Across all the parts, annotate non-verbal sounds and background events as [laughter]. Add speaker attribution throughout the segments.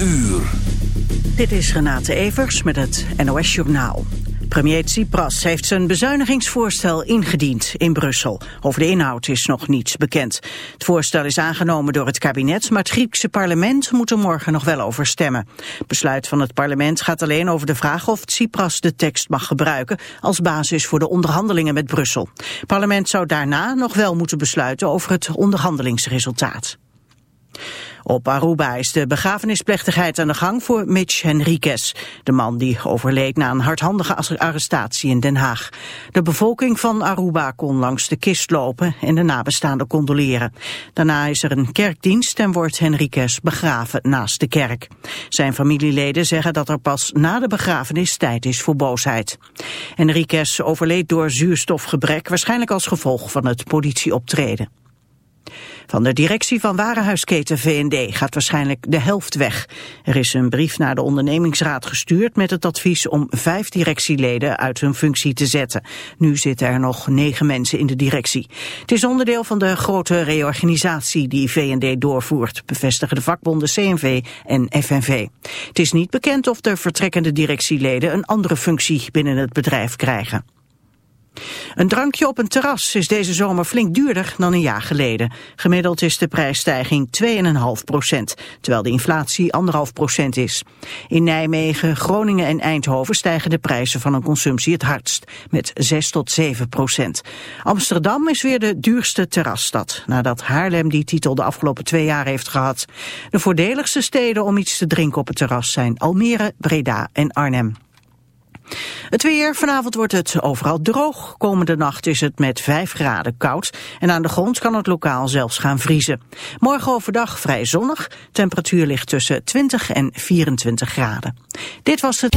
Speaker 1: uur.
Speaker 2: Dit is Renate Evers met het NOS Journaal. Premier Tsipras heeft zijn bezuinigingsvoorstel ingediend in Brussel. Over de inhoud is nog niets bekend. Het voorstel is aangenomen door het kabinet, maar het Griekse parlement moet er morgen nog wel over stemmen. Besluit van het parlement gaat alleen over de vraag of Tsipras de tekst mag gebruiken als basis voor de onderhandelingen met Brussel. Het parlement zou daarna nog wel moeten besluiten over het onderhandelingsresultaat. Op Aruba is de begrafenisplechtigheid aan de gang voor Mitch Henriquez, de man die overleed na een hardhandige arrestatie in Den Haag. De bevolking van Aruba kon langs de kist lopen en de nabestaanden condoleren. Daarna is er een kerkdienst en wordt Henriquez begraven naast de kerk. Zijn familieleden zeggen dat er pas na de begrafenis tijd is voor boosheid. Henriquez overleed door zuurstofgebrek, waarschijnlijk als gevolg van het politieoptreden. Van de directie van warenhuisketen V&D gaat waarschijnlijk de helft weg. Er is een brief naar de ondernemingsraad gestuurd met het advies om vijf directieleden uit hun functie te zetten. Nu zitten er nog negen mensen in de directie. Het is onderdeel van de grote reorganisatie die V&D doorvoert, bevestigen de vakbonden CNV en FNV. Het is niet bekend of de vertrekkende directieleden een andere functie binnen het bedrijf krijgen. Een drankje op een terras is deze zomer flink duurder dan een jaar geleden. Gemiddeld is de prijsstijging 2,5 procent, terwijl de inflatie 1,5 procent is. In Nijmegen, Groningen en Eindhoven stijgen de prijzen van een consumptie het hardst, met 6 tot 7 procent. Amsterdam is weer de duurste terrasstad, nadat Haarlem die titel de afgelopen twee jaar heeft gehad. De voordeligste steden om iets te drinken op het terras zijn Almere, Breda en Arnhem. Het weer, vanavond wordt het overal droog. Komende nacht is het met 5 graden koud en aan de grond kan het lokaal zelfs gaan vriezen. Morgen overdag vrij zonnig, temperatuur ligt tussen 20 en 24 graden. Dit was het...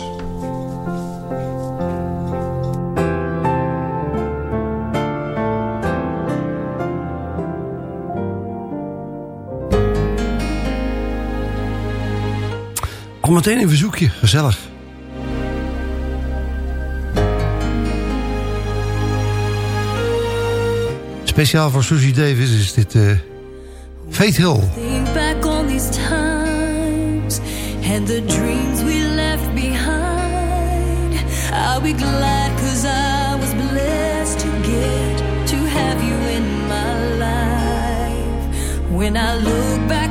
Speaker 3: Al meteen een verzoekje, gezellig. Speciaal voor Susie Davis is dit uh, Fate Hill.
Speaker 4: Think back on these times and the dreams we left behind. I'll be glad cause I was blessed to get to have you in my life. When I look back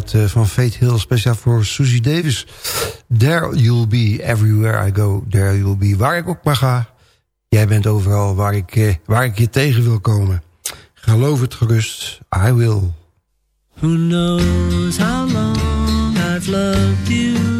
Speaker 5: eh, van Fate Hill, speciaal voor Susie Davis. There you'll be, everywhere I go, there you'll be. Waar ik ook maar ga, jij bent overal waar ik, eh, waar ik je tegen wil komen. Geloof het gerust, I will.
Speaker 6: Who knows how long I've loved You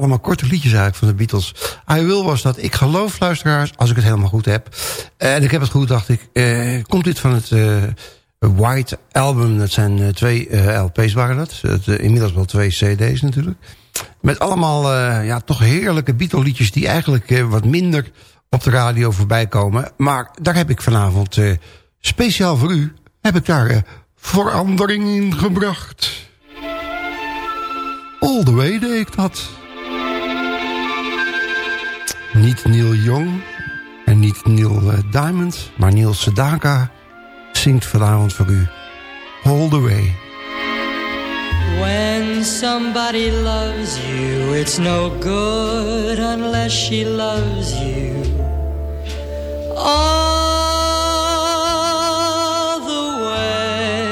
Speaker 5: allemaal korte liedjes eigenlijk van de Beatles. I Will was dat. Ik geloof, luisteraars, als ik het helemaal goed heb. En ik heb het goed, dacht ik. eh, komt dit van het eh, White Album. Dat zijn eh, twee eh, LP's waren dat. Het, inmiddels wel twee CD's natuurlijk. Met allemaal ja, toch heerlijke Beatle liedjes... die eigenlijk wat minder op de radio voorbij komen. Maar daar heb ik vanavond speciaal voor u... heb ik daar verandering in gebracht. All the way deed ik dat. Niet Neil Young en niet Neil eh, Diamond, maar Neil Sedaka zingt vanavond voor u All the Way.
Speaker 6: When somebody loves you, it's no good unless she loves you. All the way.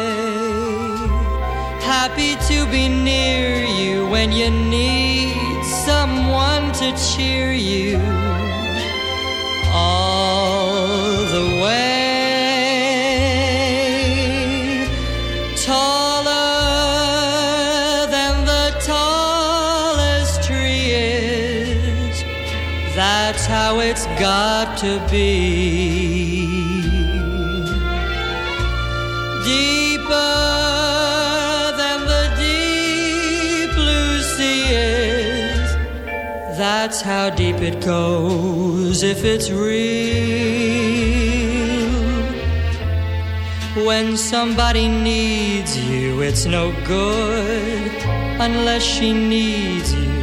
Speaker 6: Happy to be near you when you need someone to cheer you. All the way. Taller than the tallest tree is. That's how it's got to be. That's how deep it goes if it's real. When somebody needs you, it's no good unless she needs you.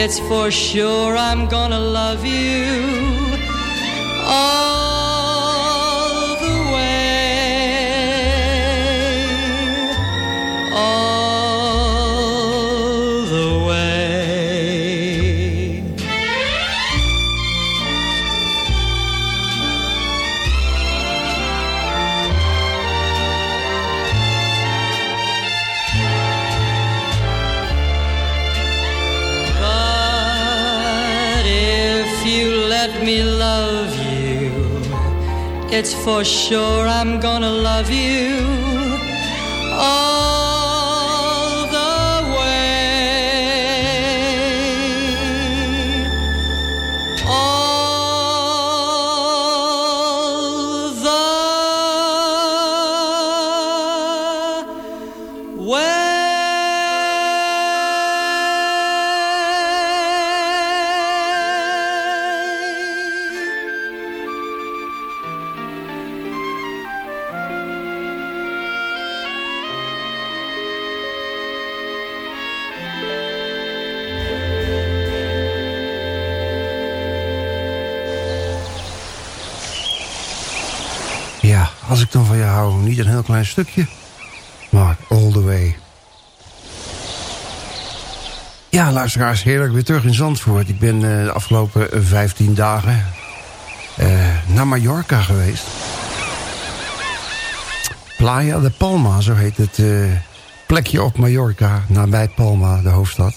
Speaker 6: It's for sure I'm gonna love you
Speaker 1: for sure I'm gonna love you.
Speaker 5: Stukje, maar all the way. Ja, luisteraars, heerlijk weer terug in Zandvoort. Ik ben eh, de afgelopen 15 dagen eh, naar Mallorca geweest. Playa de Palma, zo heet het eh, plekje op Mallorca, nabij Palma, de hoofdstad.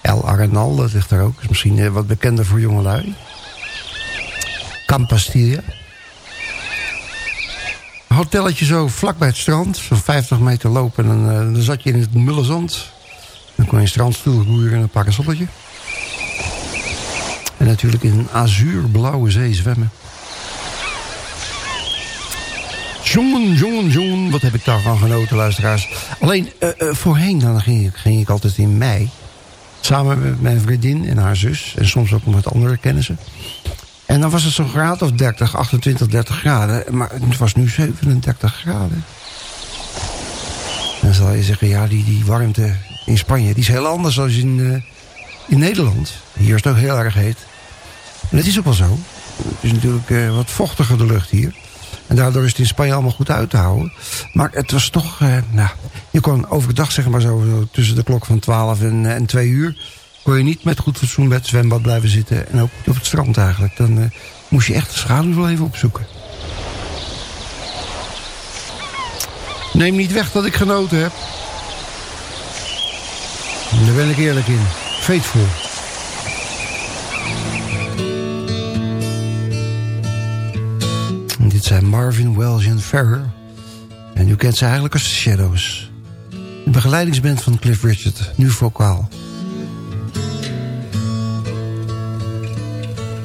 Speaker 5: El Arenal, dat ligt daar ook. Is misschien eh, wat bekender voor jongelui. Campastilla. Een hotelletje zo vlak bij het strand. Zo'n 50 meter lopen. En dan, eh, dan zat je in het mulle zand. Dan kon je een strandstoel roeren en een parasolletje. En natuurlijk in een azuurblauwe zee zwemmen. Jongen, jongen, jongen. Wat heb ik daarvan genoten, luisteraars. Alleen, eh, eh, voorheen dan ging ik, ging ik altijd in mei. Samen met mijn vriendin en haar zus. En soms ook met andere kennissen. En dan was het zo'n graad of 30, 28, 30 graden. Maar het was nu 37 graden. Dan zal je zeggen, ja, die, die warmte in Spanje... die is heel anders dan in, eh, in Nederland. Hier is het ook heel erg heet. En dat is ook wel zo. Het is natuurlijk eh, wat vochtiger de lucht hier. En daardoor is het in Spanje allemaal goed uit te houden. Maar het was toch... eh, nou, je kon overdag, zeg maar zo, tussen de klok van 12 en, en 2 uur... kon je niet met goed fatsoen bij het zwembad blijven zitten. En ook op het strand eigenlijk. Dan eh, moest je echt de schaduw wel even opzoeken. Neem niet weg dat ik genoten heb. Daar ben ik eerlijk in. Faithful. Dit zijn Marvin, Welsh en Ferrer. En u kent ze eigenlijk als Shadows. De begeleidingsband van Cliff Richard, nu vocaal.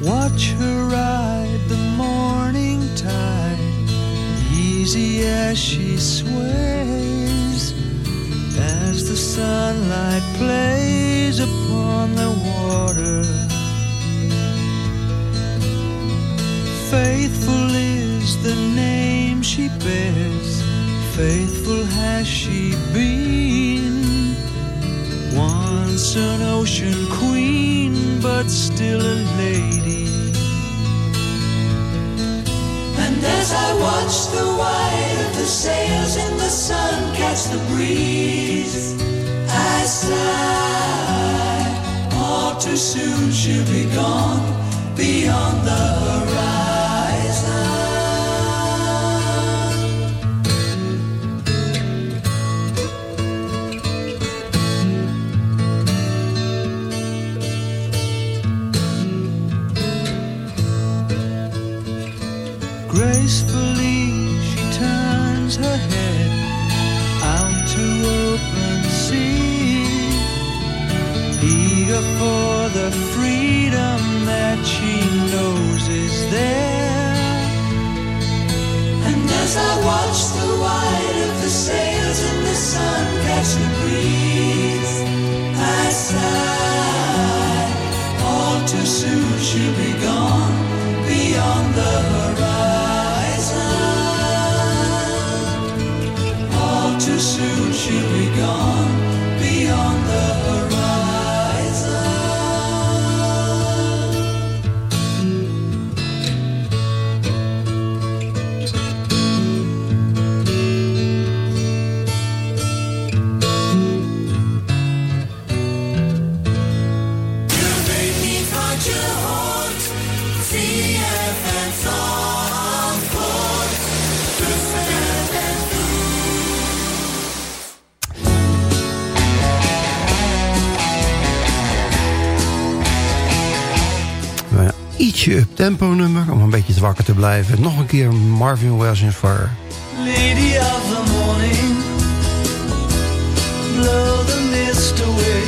Speaker 7: Watch her ride the morning tide, easy as she sways, as the sunlight plays upon the water. Faithful is the name she bears, faithful has she been. Once an ocean queen, but still a lady.
Speaker 8: And as I watch the white of the sails in the sun catch the breeze, I sigh. All too soon she'll be gone beyond the horizon.
Speaker 5: tempo nummer, om een beetje zwakker te blijven. Nog een keer Marvin Wells in Fire.
Speaker 7: Lady of the morning, blow the mist away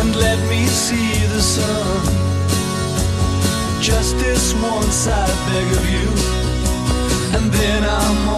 Speaker 7: and let me see the sun. Just this once I beg of you, and then I'm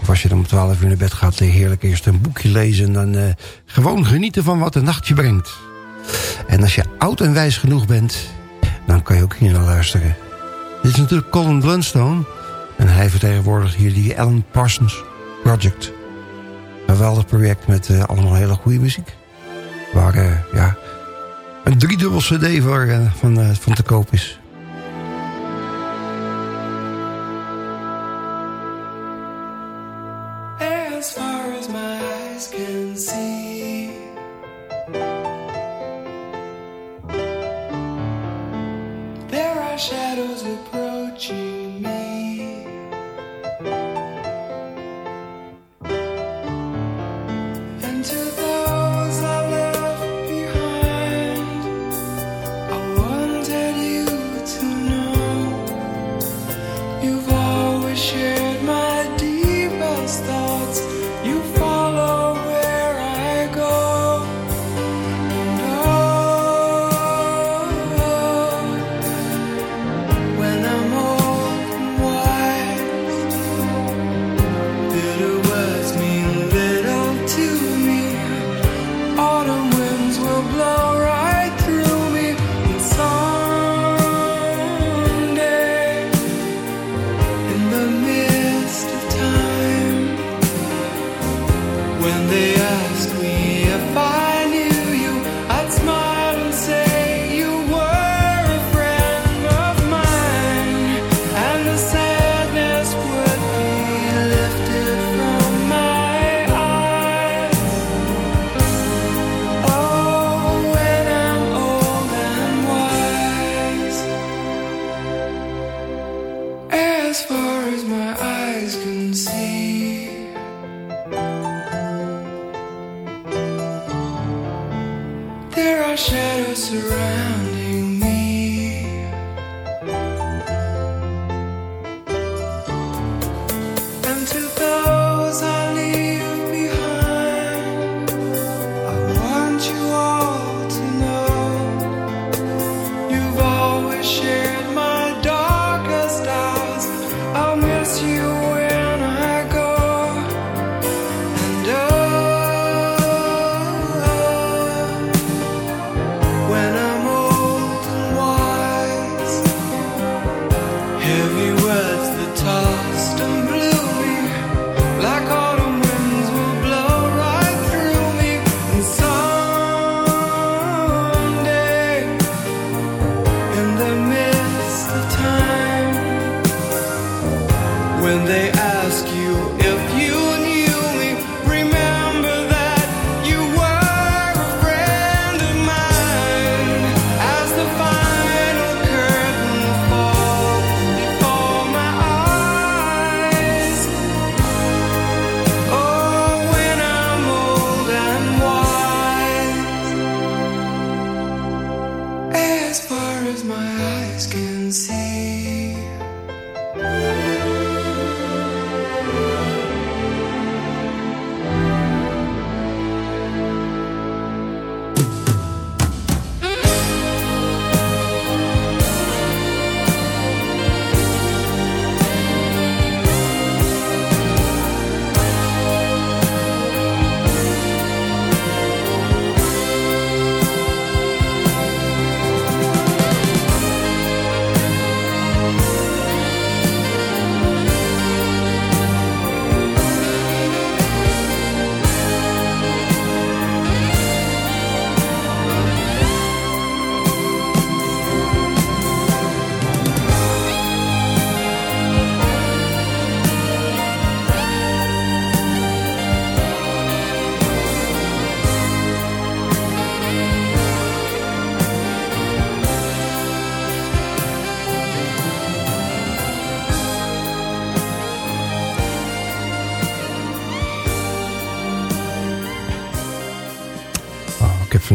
Speaker 7: Of
Speaker 5: als je dan om 12 uur naar bed gaat, eh, heerlijk eerst een boekje lezen... en dan eh, gewoon genieten van wat de nachtje brengt. En als je oud en wijs genoeg bent, dan kan je ook hier naar luisteren. Dit is natuurlijk Colin Blunstone... en hij vertegenwoordigt hier die Alan Parsons Project. Een geweldig project met eh, allemaal hele goede muziek. Waar, ja, een driedubbel cd voor, van, van te koop is.
Speaker 7: shadows approaching.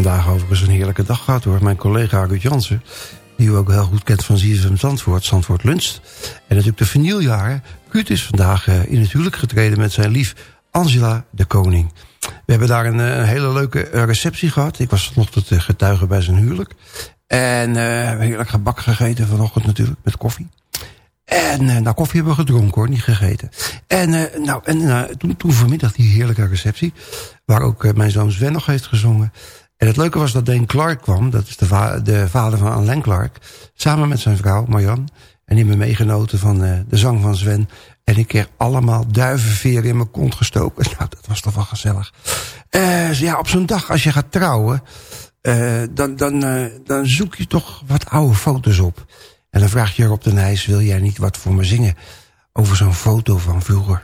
Speaker 5: Vandaag overigens een heerlijke dag gehad hoor. Mijn collega Ruud Jansen, die u ook heel goed kent van ZFM Zandvoort, Zandvoort Lunst. En natuurlijk de vernieljaren. Ruud is vandaag uh, in het huwelijk getreden met zijn lief Angela de Koning. We hebben daar een, uh, hele leuke uh, receptie gehad. Ik was vanochtend getuige bij zijn huwelijk. En hebben heerlijk gebak gegeten vanochtend natuurlijk, met koffie. En nou, koffie hebben we gedronken hoor, niet gegeten. En, nou, en toen, toen vanmiddag die heerlijke receptie... waar ook mijn zoon Sven nog heeft gezongen... En het leuke was dat Dane Clark kwam. Dat is de, de vader van Alain Clark. Samen met zijn vrouw Marjan. En die hebben meegenoten van uh, de zang van Sven. En ik kreeg allemaal duivenveren in mijn kont gestoken. [laughs] Nou, dat was toch wel gezellig. Uh, ja, op zo'n dag als je gaat trouwen... Uh, dan, dan, dan zoek je toch wat oude foto's op. En dan vraag je Rob de Nijs... wil jij niet wat voor me zingen over zo'n foto van vroeger?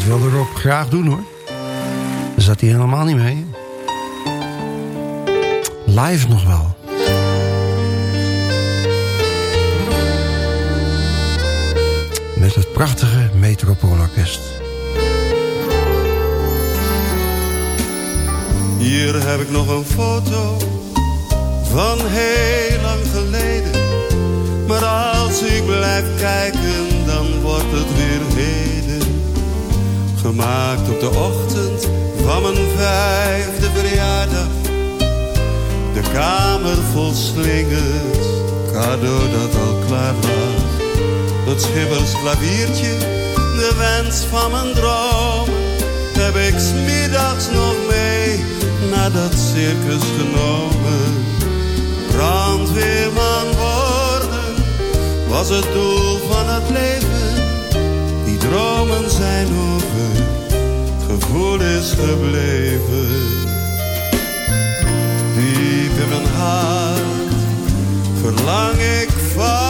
Speaker 5: Dat wilde Rob graag doen hoor. Daar zat hij helemaal niet mee. Live nog wel. Met het prachtige Metropoolorkest.
Speaker 9: Hier heb ik nog een foto van heel lang geleden. Maar als ik blijf kijken, dan wordt het weer. Gemaakt op de ochtend van mijn vijfde verjaardag. De kamer vol slingers, cadeau dat al klaar lag. Het schippers klaviertje, de wens van mijn droom. Heb ik smiddags nog mee naar dat circus genomen. Brandweerman worden was het doel van het leven dromen zijn over, gevoel is gebleven. Diep in mijn hart verlang ik vaak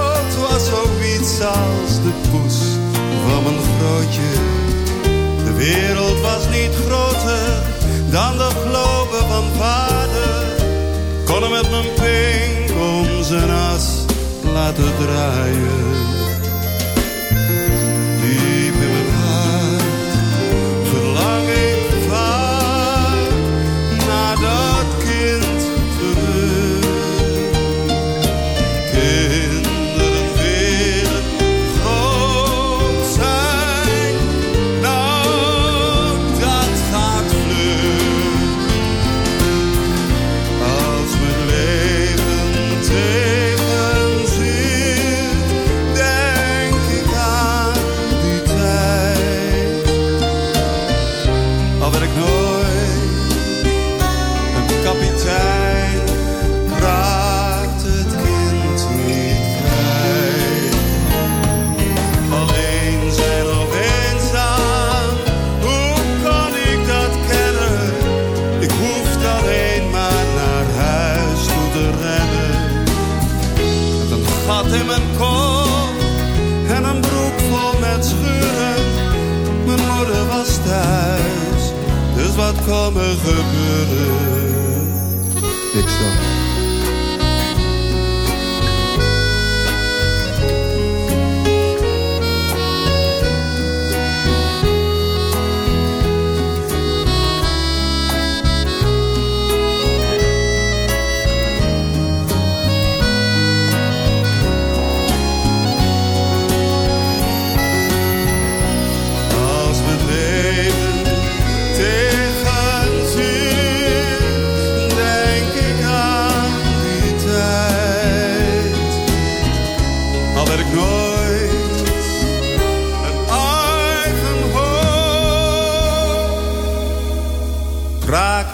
Speaker 9: was zoiets als de poes van mijn grootje. De wereld was niet groter dan de globe van vader. Kon hem met mijn pink om zijn as laten draaien.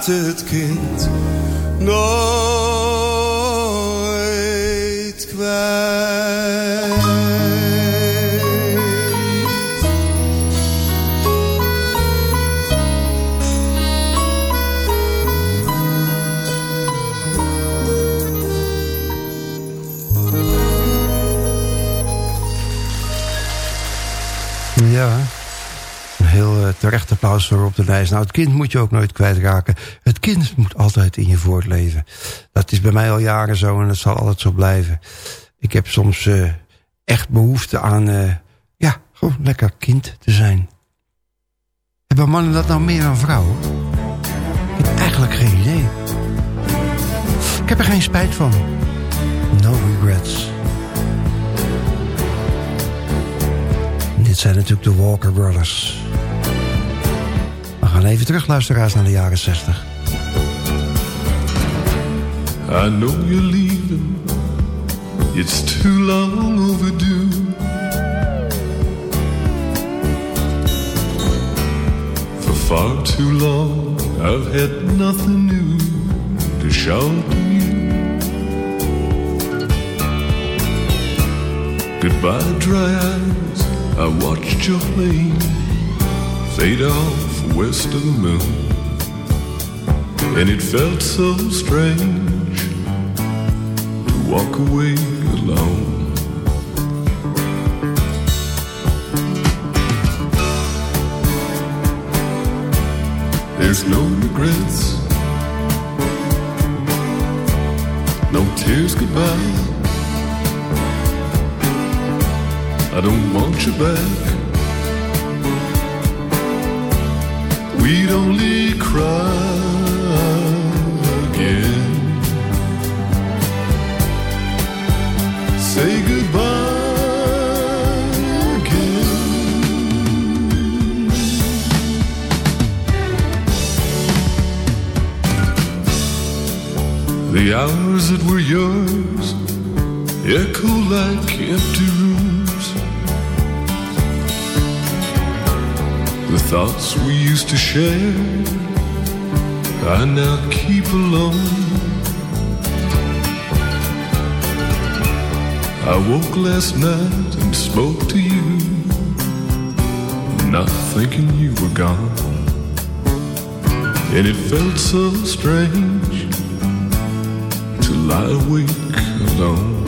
Speaker 9: Het kind
Speaker 5: terecht applaus voor op de lijst. Nou, het kind moet je ook nooit kwijtraken. Het kind moet altijd in je voortleven. Dat is bij mij al jaren zo en dat zal altijd zo blijven. Ik heb soms eh, echt behoefte aan, eh, ja, gewoon lekker kind te zijn. Hebben mannen dat nou meer dan vrouwen? Ik heb eigenlijk geen idee. Ik heb er geen spijt van. No regrets. Dit zijn natuurlijk de Walker Brothers. Gaan even terug, luisteraars, naar de jaren 60.
Speaker 10: I know you're leaving. It's too long overdue. For far too long, I've had nothing new to show to you. Goodbye, dry eyes. I watched your plane fade off west of the moon. And it felt so strange to walk away alone. There's no regrets, no tears goodbye. I don't want you back. We'd only cry again. Say goodbye again. The hours that were yours echo like empty thoughts we used to share, I now keep alone. I woke last night and spoke to you, not thinking you were gone. And it felt so strange to lie awake alone.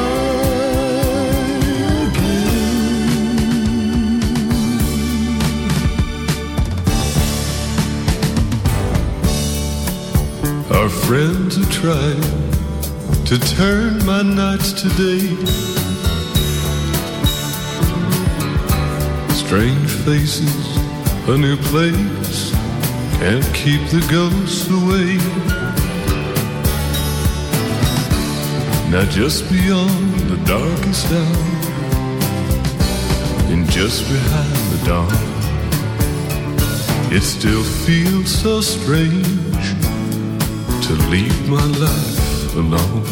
Speaker 10: Tried to turn my nights to day. Strange faces, a new place, can't keep the ghosts away. Now just beyond the darkest hour, and just behind the dawn, it still feels so strange to leave my life alone.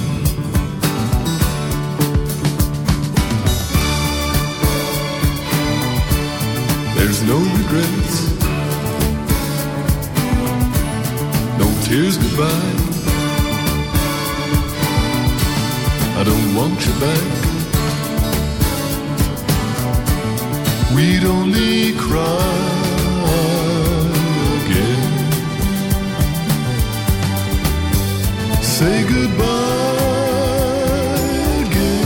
Speaker 10: There's no regrets, no tears goodbye. I don't want you back. We'd only cry Say goodbye again.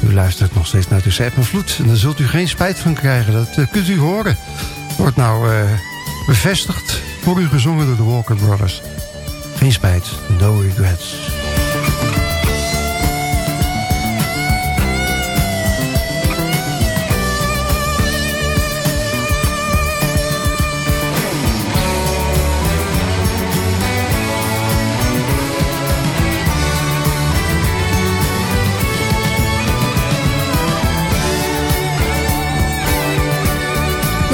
Speaker 5: U luistert nog steeds naar Tussen App en Vloed. En daar zult u geen spijt van krijgen. Dat eh, kunt u horen. Wordt nou eh, bevestigd. Voor u gezongen door de Walker Brothers. Geen spijt. No regrets.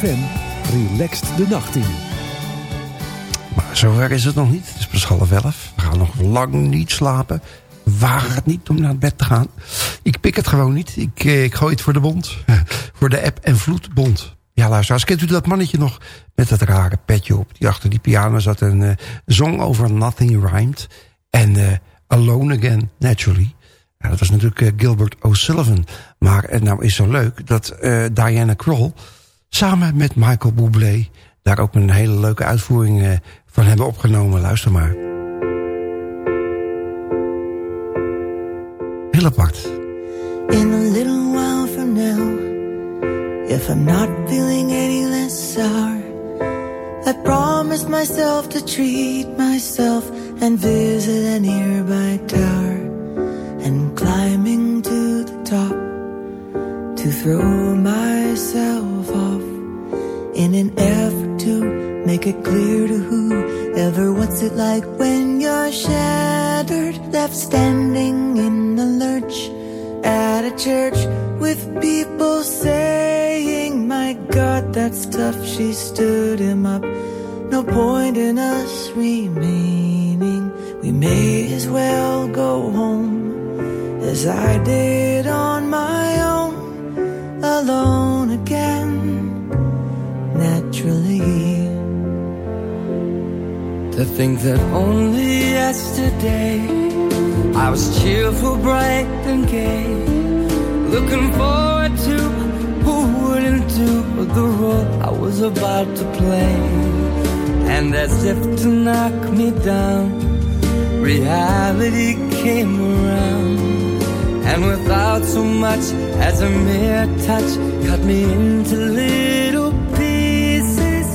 Speaker 11: ZFM relaxt de nacht in.
Speaker 5: Maar zover is het nog niet. Het is pas half elf. We gaan nog lang niet slapen. Waag het niet om naar bed te gaan. Ik pik het gewoon niet. Ik, eh, ik gooi het voor de bond. [laughs] voor de app en vloedbond. Ja, luisteraars, kent u dat mannetje nog met dat rare petje op? Die achter die piano zat en eh, zong over Nothing Rhymed. En eh, Alone Again, Naturally. Dat was natuurlijk Gilbert O'Sullivan. Maar nou is zo leuk dat Diana Kroll... samen met Michael Bublé... daar ook een hele leuke uitvoering eh, van hebben opgenomen. Luister maar. Heel apart.
Speaker 12: In a little while from now, if I'm not feeling any less sour, I promised myself to treat myself and visit a nearby tower. And climbing to the top to throw myself off in an effort to make it clear to whoever what's it like when you're shattered, left standing in the lurch at a church with people saying, My God, that's tough. she stood him up. No point in us remaining. We may as well go home as I did on my alone again, naturally.
Speaker 6: To think that only yesterday I was cheerful, bright, and gay, looking forward to who wouldn't do the role I was about to play. And as if to knock me down, reality came around. And without so much as a mere touch, cut me into little pieces,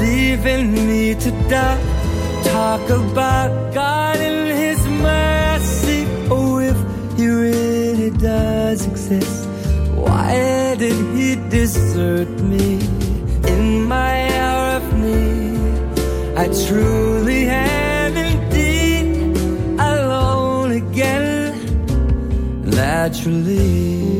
Speaker 6: leaving me to die. Talk about God and His mercy. Oh, if He really does exist, why did He desert me in my hour of need? I truly am naturally.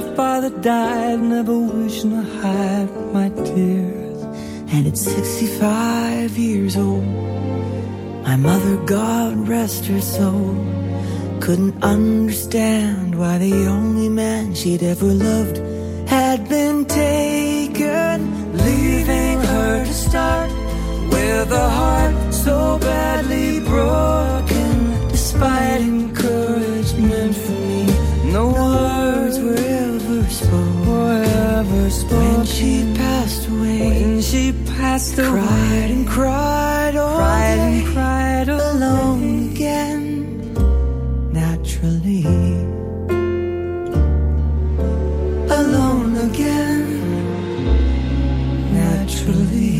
Speaker 6: My father died, never wishing to hide my tears.
Speaker 12: And at 65 years old, my mother, God rest her soul, couldn't understand why the only man she'd ever loved had been taken, leaving her to start with a heart so badly broken. Despite encouragement from me, no words were ever spoken.
Speaker 6: Were ever spoken.
Speaker 12: When she passed away,
Speaker 6: When she passed away,
Speaker 12: cried and cried all
Speaker 6: cried
Speaker 12: day,
Speaker 6: and cried all
Speaker 12: alone
Speaker 6: day.
Speaker 12: again, naturally. Alone again, naturally.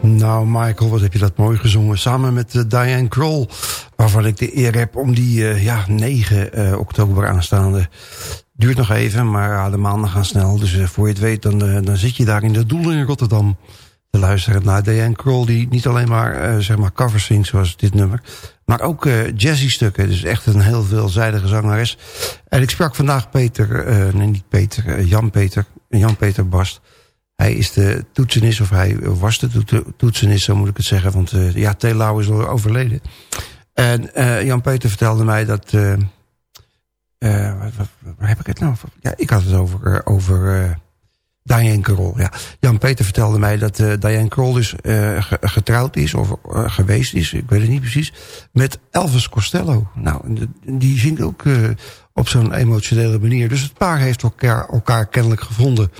Speaker 5: Nou, Michael, wat heb je dat mooi gezongen. Samen met eh, Diane Kroll, waarvan ik de eer heb om die eh, ja, 9 eh, oktober aanstaande. Duurt nog even, maar de maanden gaan snel. Dus eh, voor je het weet, dan, dan zit je daar in de Doel in Rotterdam te luisteren naar Diane Kroll... die niet alleen maar, zeg maar covers zingt zoals dit nummer... maar ook jazzy stukken. Dus echt een heel veelzijdige zangeres. En ik sprak vandaag Peter, nee niet Peter, Jan-Peter, Jan-Peter Bast... Hij is de toetsenist, of hij was de toet- toetsenist, zo moet ik het zeggen. Want ja, Telau is al overleden. En eh, Jan-Peter vertelde mij dat... eh, eh, wat- waar heb ik het nou over? Ja, ik had het over, over Diane Krol. Ja. Jan-Peter vertelde mij dat Diane Krol dus ge- getrouwd is... of geweest is, ik weet het niet precies... met Elvis Costello. Nou, die zingt ook op zo'n emotionele manier. Dus het paar heeft elkaar, elkaar kennelijk gevonden...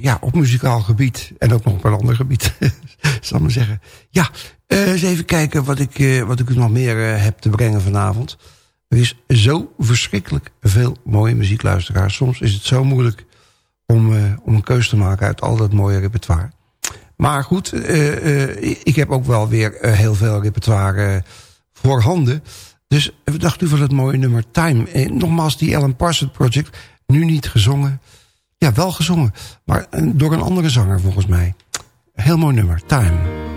Speaker 5: Ja, op muzikaal gebied. En ook nog op een ander gebied, [laughs] zal ik maar zeggen. Ja, eens even kijken wat ik, eh, wat ik u nog meer eh, heb te brengen vanavond. Er is zo verschrikkelijk veel mooie muziekluisteraars. Soms is het zo moeilijk om, eh, om een keuze te maken uit al dat mooie repertoire. Maar goed, eh, eh, ik heb ook wel weer eh, heel veel repertoire eh, voorhanden. Dus dacht u van het mooie nummer Time? Eh, nogmaals, die Alan Parsons Project, nu niet gezongen. Ja, wel gezongen, maar eh, door een andere zanger volgens mij. Heel mooi nummer, Time.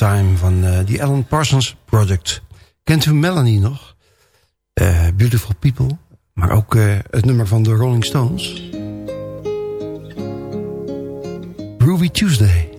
Speaker 5: Van uh, die Alan Parsons Project. Kent u Melanie nog? Eh, Beautiful People, maar ook eh, het nummer van de Rolling Stones. Ruby Tuesday.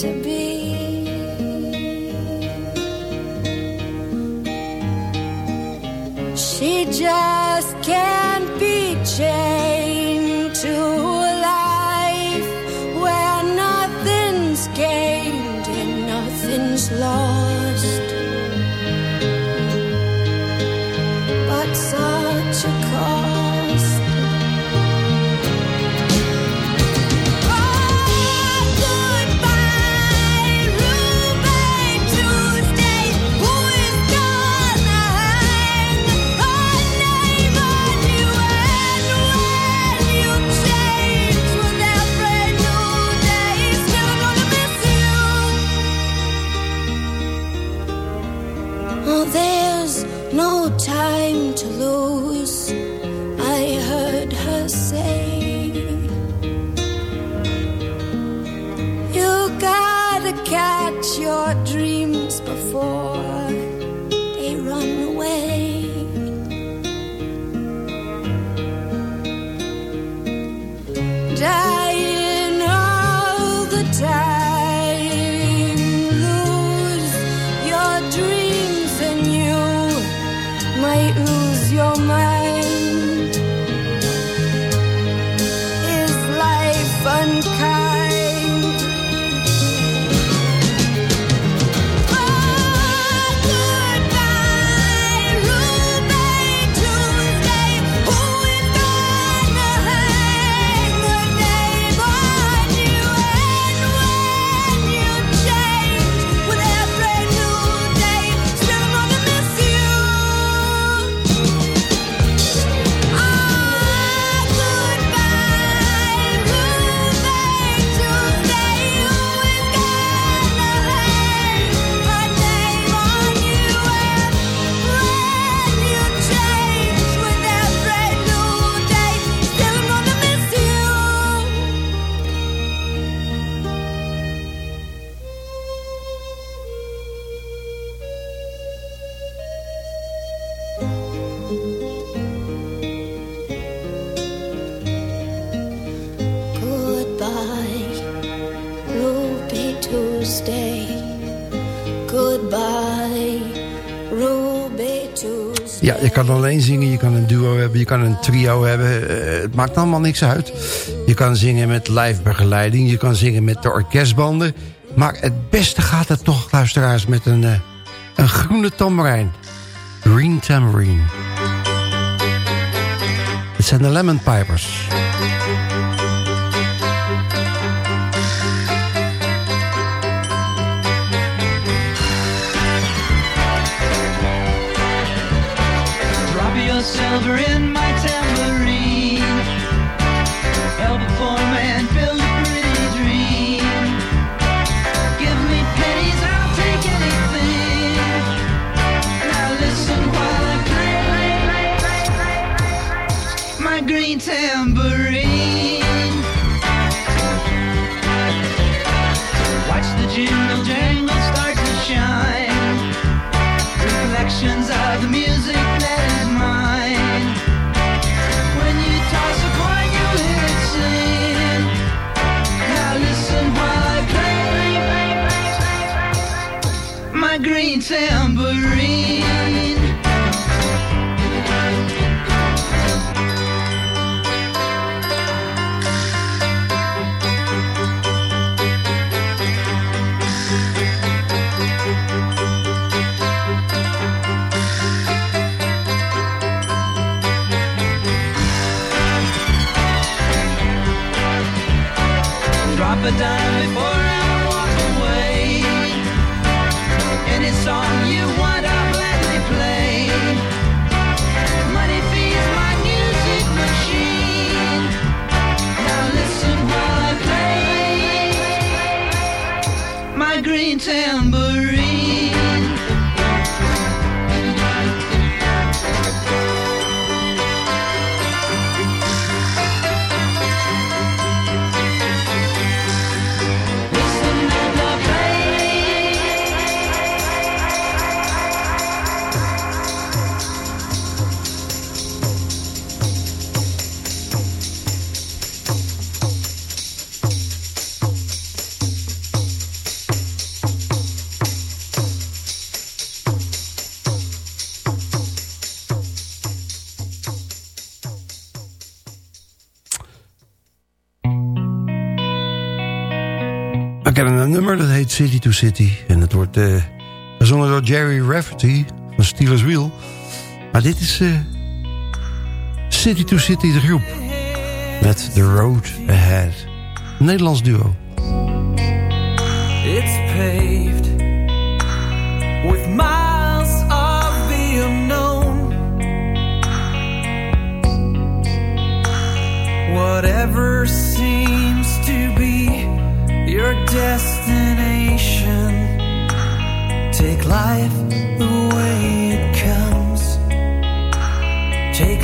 Speaker 4: She just can't be
Speaker 13: changed. Kan alleen zingen, je kan een duo hebben, je kan een trio hebben. Eh, het maakt allemaal niks uit. Je kan zingen met live begeleiding, je kan zingen met de orkestbanden. Maar het beste gaat het toch, luisteraars, met een, eh, een groene tamarijn. Green Tamarine. Het zijn de Lemon Pipers.
Speaker 6: Green tambourine.
Speaker 13: Een nummer dat heet City to City. En het wordt eh, gezongen door Jerry Rafferty van Steelers Wheel. Maar dit is eh, City to City de groep. Met The Road Ahead. Een Nederlands duo.
Speaker 6: It's paved with miles of the unknown. Whatever seems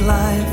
Speaker 6: life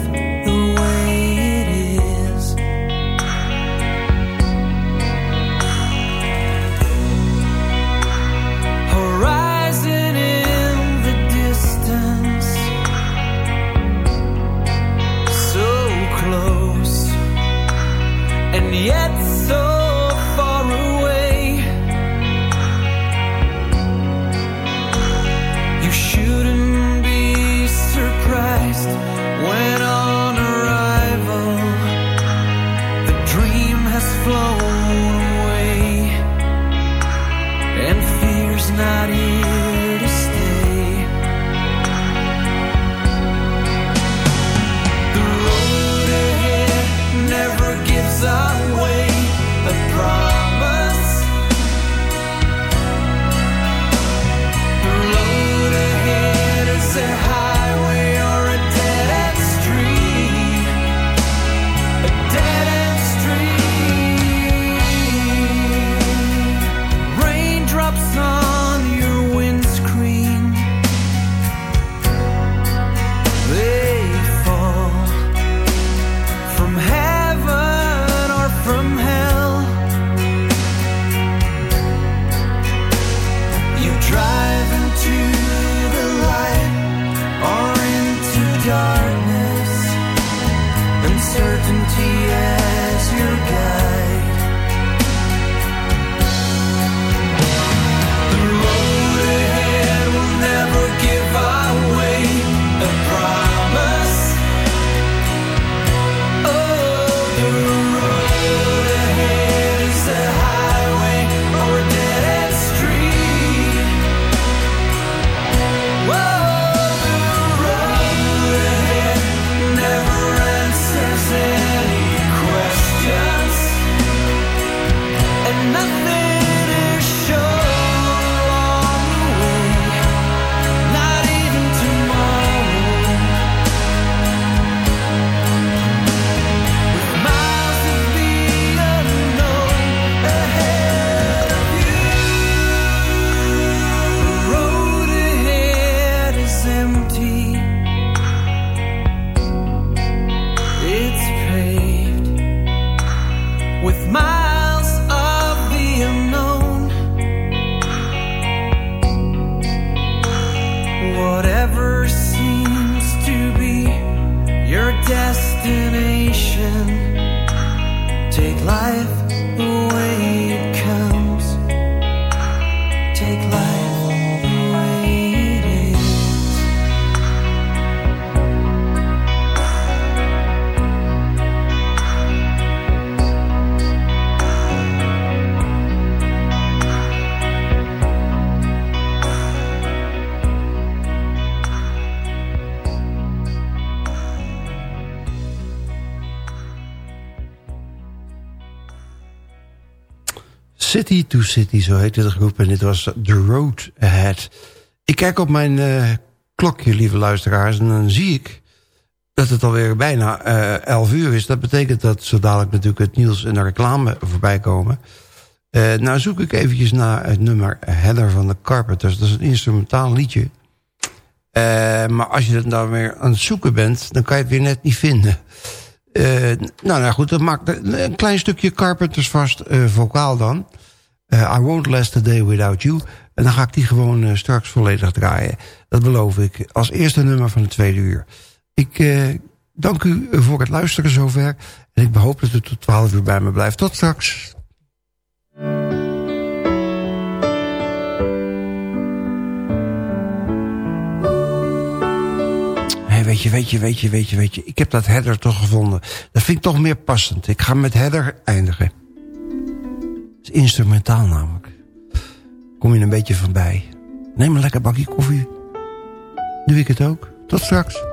Speaker 5: City zo heette de groep. En dit was The Road Ahead. Ik kijk op mijn uh, klokje, lieve luisteraars. En dan zie ik dat het alweer bijna uh, 11 uur is. Dat betekent dat zo dadelijk natuurlijk het nieuws en de reclame voorbij komen. Uh, nou zoek ik eventjes naar het nummer Heather van de Carpenters. Dat is een instrumentaal liedje. Maar als je het nou weer aan het zoeken bent... dan kan je het weer net niet vinden. Nou, nou goed, dat maakt een klein stukje Carpenters vast, vocaal dan. Uh, I Won't Last a Day Without You. En dan ga ik die gewoon straks volledig draaien. Dat beloof ik. Als eerste nummer van de tweede uur. Ik dank u voor het luisteren zover. En ik hoop dat u tot 12 uur bij me blijft. Tot straks. weet je, weet je, weet je, weet je, weet je. Ik heb dat header toch gevonden. Dat vind ik toch meer passend. Ik ga met header eindigen. Is instrumentaal namelijk. Kom je een beetje van bij. Neem een lekker bakje koffie. Doe ik het ook. Tot straks.